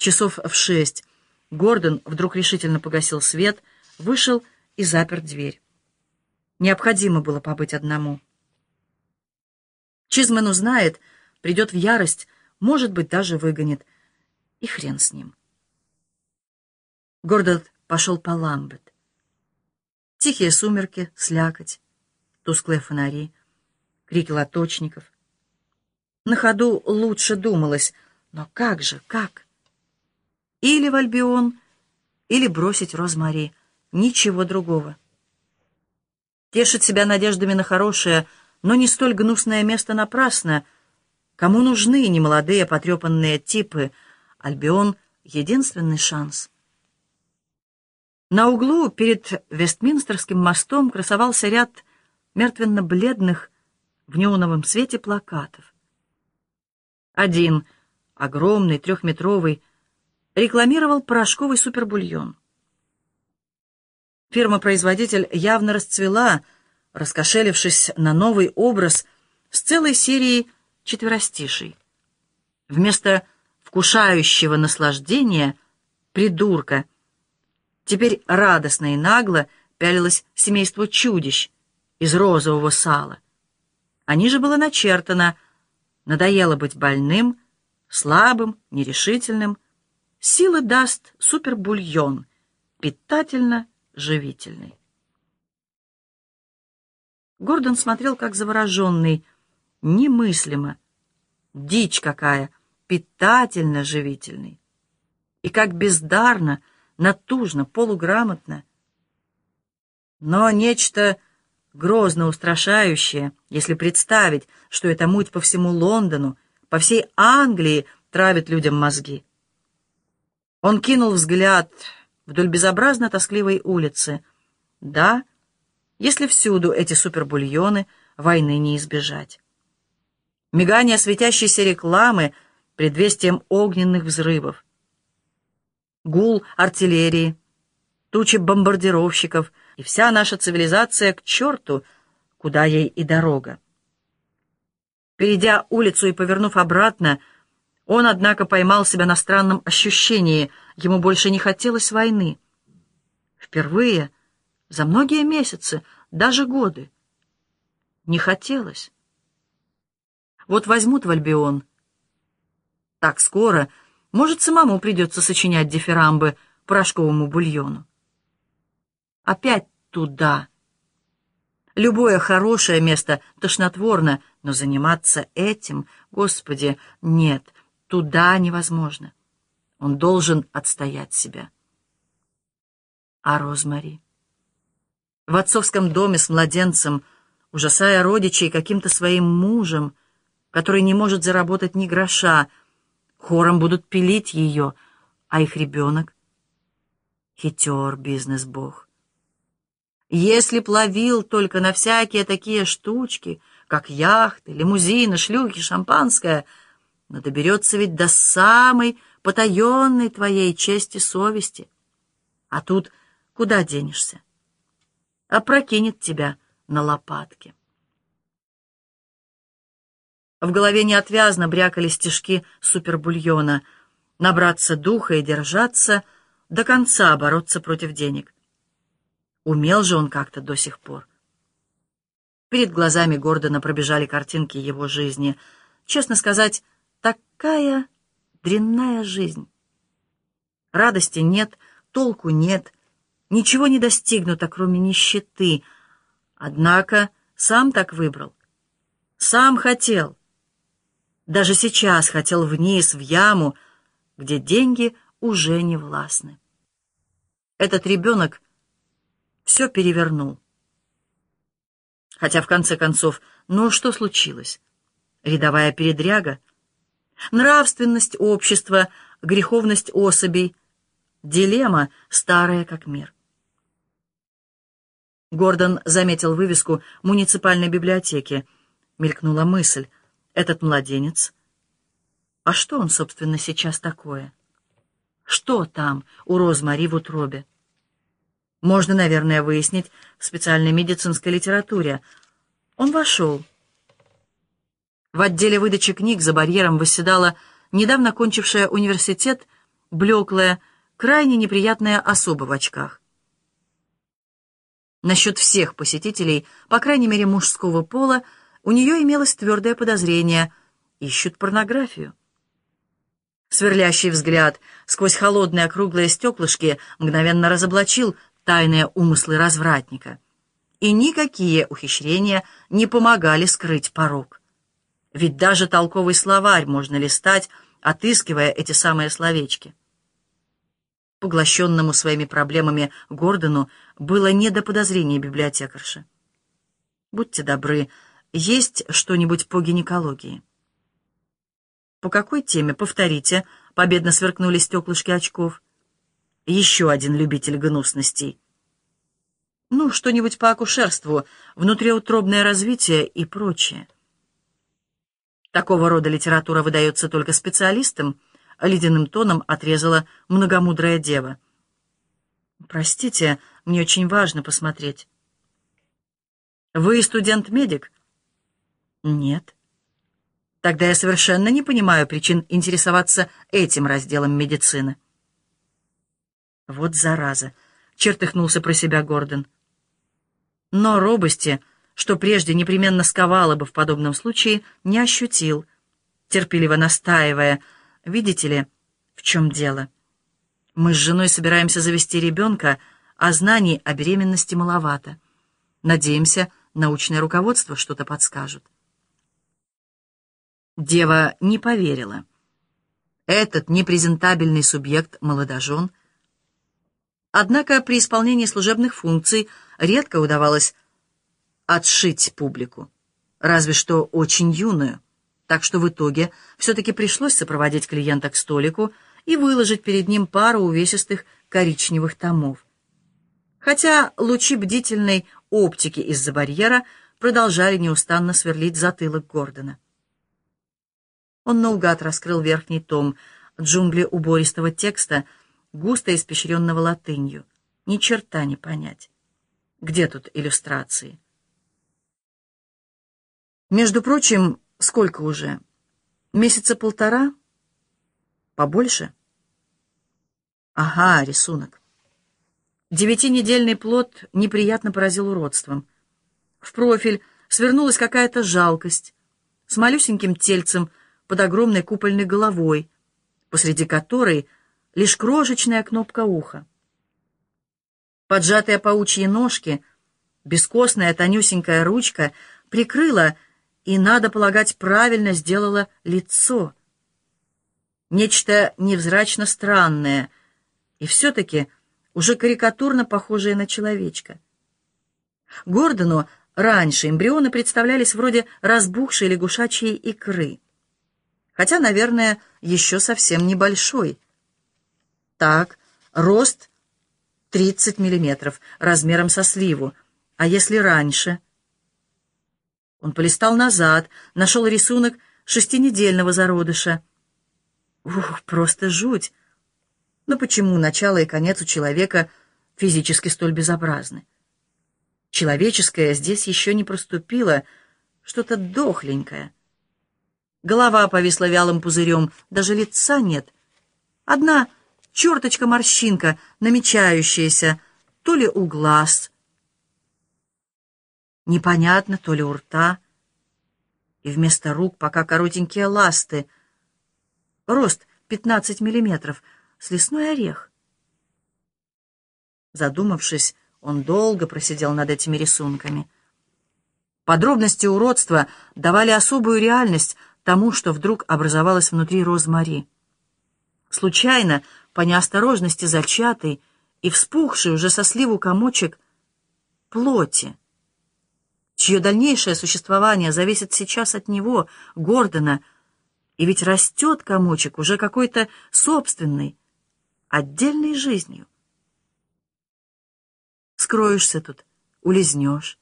Часов в шесть Гордон вдруг решительно погасил свет, вышел и запер дверь. Необходимо было побыть одному. Чизмен узнает, придет в ярость, может быть, даже выгонит. И хрен с ним. Гордон пошел по ламбет. Тихие сумерки, слякоть, тусклые фонари, крики лоточников. На ходу лучше думалось, но как же, как? Или в Альбион, или бросить Розмари. Ничего другого. Тешит себя надеждами на хорошее, но не столь гнусное место напрасно. Кому нужны немолодые потрепанные типы? Альбион — единственный шанс. На углу перед Вестминстерским мостом красовался ряд мертвенно-бледных в неоновом свете плакатов. Один, огромный, трехметровый, рекламировал порошковый супербульон. Фирма-производитель явно расцвела, раскошелившись на новый образ с целой серией четверостишей. Вместо вкушающего наслаждения придурка теперь радостно и нагло пялилось семейство чудищ из розового сала. А ниже было начертано «Надоело быть больным, слабым, нерешительным. Силы даст супербульон, питательно живительный. Гордон смотрел, как завороженный. Немыслимо. Дичь какая, питательно живительный. И как бездарно, натужно, полуграмотно. Но нечто грозно устрашающее, если представить, что эта муть по всему Лондону, по всей Англии травит людям мозги. Он кинул взгляд вдоль безобразно тоскливой улицы. Да, если всюду эти супербульоны, войны не избежать. Мигание светящейся рекламы предвестием огненных взрывов. Гул артиллерии, тучи бомбардировщиков и вся наша цивилизация к черту, куда ей и дорога. Перейдя улицу и повернув обратно, он, однако, поймал себя на странном ощущении. Ему больше не хотелось войны. Впервые за многие месяцы, даже годы. Не хотелось. Вот возьмут в Альбион. Так скоро, может, самому придется сочинять дифирамбы порошковому бульону. Опять туда. Любое хорошее место тошнотворно, но заниматься этим, Господи, нет — Туда невозможно. Он должен отстоять себя. А Розмари? В отцовском доме с младенцем, ужасая родичей каким-то своим мужем, который не может заработать ни гроша, хором будут пилить ее, а их ребенок? Хитер бизнес-бог. Если плавил только на всякие такие штучки, как яхты, лимузины, шлюхи, шампанское — но доберется ведь до самой потаенной твоей чести совести. А тут куда денешься? Опрокинет тебя на лопатки. В голове неотвязно брякали стежки супербульона. Набраться духа и держаться, до конца бороться против денег. Умел же он как-то до сих пор. Перед глазами Гордона пробежали картинки его жизни. Честно сказать, Такая дрянная жизнь. Радости нет, толку нет, ничего не достигнуто, кроме нищеты. Однако сам так выбрал. Сам хотел. Даже сейчас хотел вниз, в яму, где деньги уже не властны. Этот ребенок все перевернул. Хотя, в конце концов, ну что случилось? Рядовая передряга — Нравственность общества, греховность особей. Дилемма, старая как мир. Гордон заметил вывеску муниципальной библиотеки. Мелькнула мысль. Этот младенец. А что он, собственно, сейчас такое? Что там у Розмари в утробе? Можно, наверное, выяснить в специальной медицинской литературе. Он вошел. В отделе выдачи книг за барьером восседала недавно кончившая университет блеклая, крайне неприятная особа в очках. Насчет всех посетителей, по крайней мере мужского пола, у нее имелось твердое подозрение — ищут порнографию. Сверлящий взгляд сквозь холодные округлые стеклышки мгновенно разоблачил тайные умыслы развратника. И никакие ухищрения не помогали скрыть порог. Ведь даже толковый словарь можно листать, отыскивая эти самые словечки. Поглощенному своими проблемами Гордону было не до подозрений библиотекарши. «Будьте добры, есть что-нибудь по гинекологии?» «По какой теме? Повторите», — победно сверкнули стеклышки очков. «Еще один любитель гнусностей». «Ну, что-нибудь по акушерству, внутриутробное развитие и прочее». Такого рода литература выдается только специалистам — ледяным тоном отрезала многомудрая дева. «Простите, мне очень важно посмотреть». «Вы студент-медик?» «Нет». «Тогда я совершенно не понимаю причин интересоваться этим разделом медицины». «Вот зараза!» — чертыхнулся про себя Гордон. Но робости, что прежде непременно сковало бы в подобном случае, не ощутил, терпеливо настаивая — Видите ли, в чем дело? Мы с женой собираемся завести ребенка, а знаний о беременности маловато. Надеемся, научное руководство что-то подскажет. Дева не поверила. Этот непрезентабельный субъект молодожен. Однако при исполнении служебных функций редко удавалось отшить публику, разве что очень юную так что в итоге все-таки пришлось сопроводить клиента к столику и выложить перед ним пару увесистых коричневых томов. Хотя лучи бдительной оптики из-за барьера продолжали неустанно сверлить затылок Гордона. Он наугад раскрыл верхний том, джунгли убористого текста, густо испещренного латынью. Ни черта не понять. Где тут иллюстрации? Между прочим, Сколько уже? Месяца полтора? Побольше? Ага, рисунок. Девятинедельный плод неприятно поразил уродством. В профиль свернулась какая-то жалкость с малюсеньким тельцем под огромной купольной головой, посреди которой лишь крошечная кнопка уха. Поджатые паучьи ножки, бескостная тонюсенькая ручка прикрыла и, надо полагать, правильно сделала лицо. Нечто невзрачно странное, и все-таки уже карикатурно похожее на человечка. Гордону раньше эмбрионы представлялись вроде разбухшей лягушачьей икры, хотя, наверное, еще совсем небольшой. Так, рост 30 миллиметров, размером со сливу, а если раньше — он полистал назад, нашел рисунок шестинедельного зародыша. Ух, просто жуть! Но почему начало и конец у человека физически столь безобразны? Человеческое здесь еще не проступило, что-то дохленькое. Голова повисла вялым пузырем, даже лица нет. Одна черточка-морщинка, намечающаяся, то ли у глаз, Непонятно, то ли у рта, и вместо рук пока коротенькие ласты. Рост 15 миллиметров, с лесной орех. Задумавшись, он долго просидел над этими рисунками. Подробности уродства давали особую реальность тому, что вдруг образовалось внутри Розмари. Случайно, по неосторожности зачатый и вспухший уже со сливу комочек плоти чье дальнейшее существование зависит сейчас от него, Гордона, и ведь растет комочек уже какой-то собственной, отдельной жизнью. Скроешься тут, улизнешь,